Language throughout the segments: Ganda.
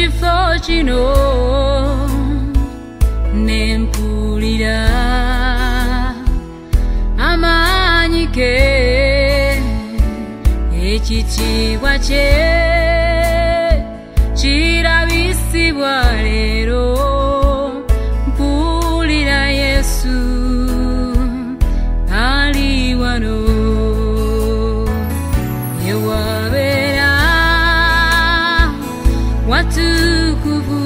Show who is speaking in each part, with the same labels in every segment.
Speaker 1: ekifo kino ne mpulira amaanyi ge ekitiibwa kye kirabisibwa. Artık bu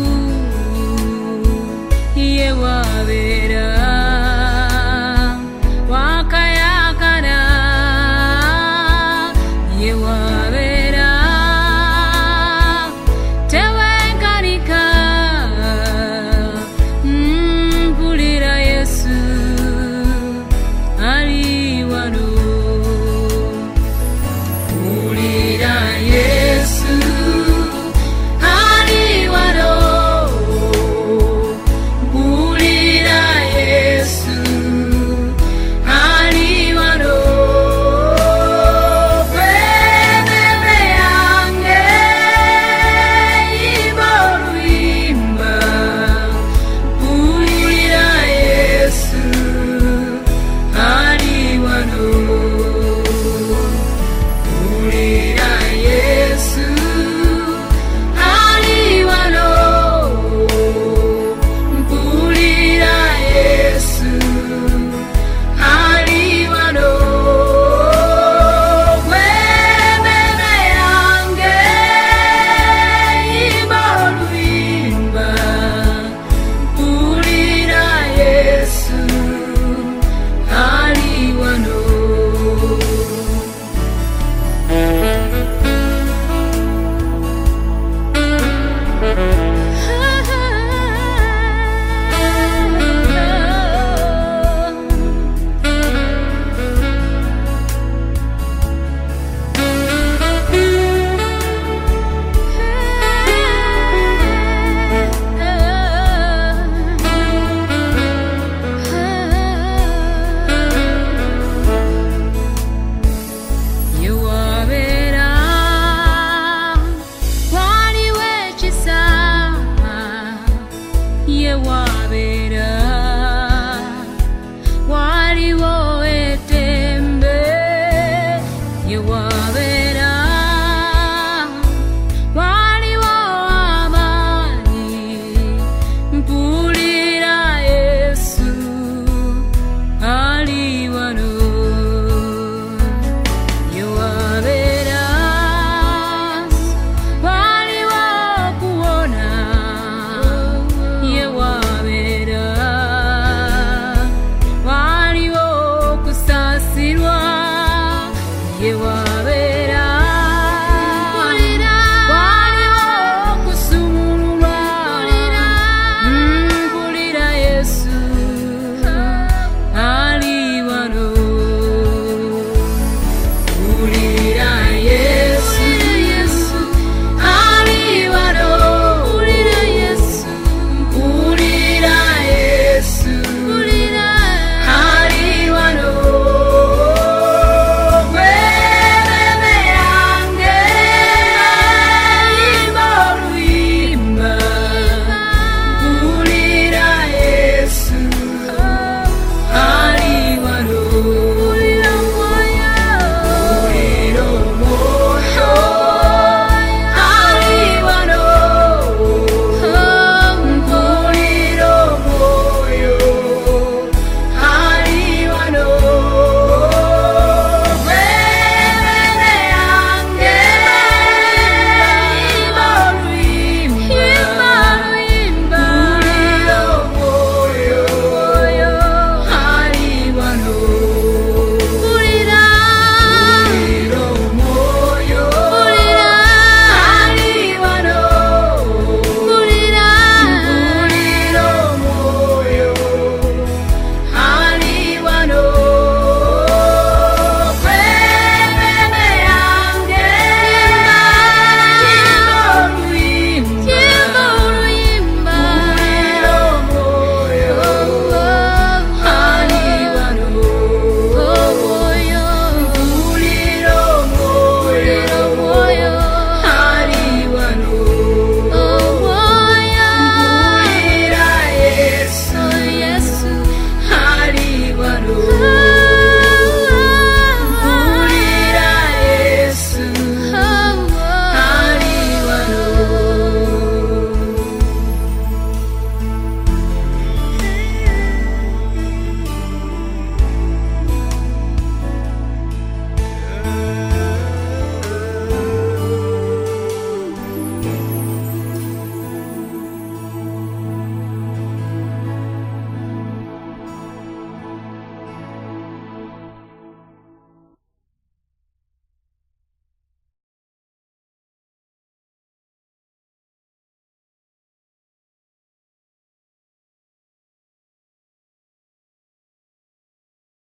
Speaker 1: una.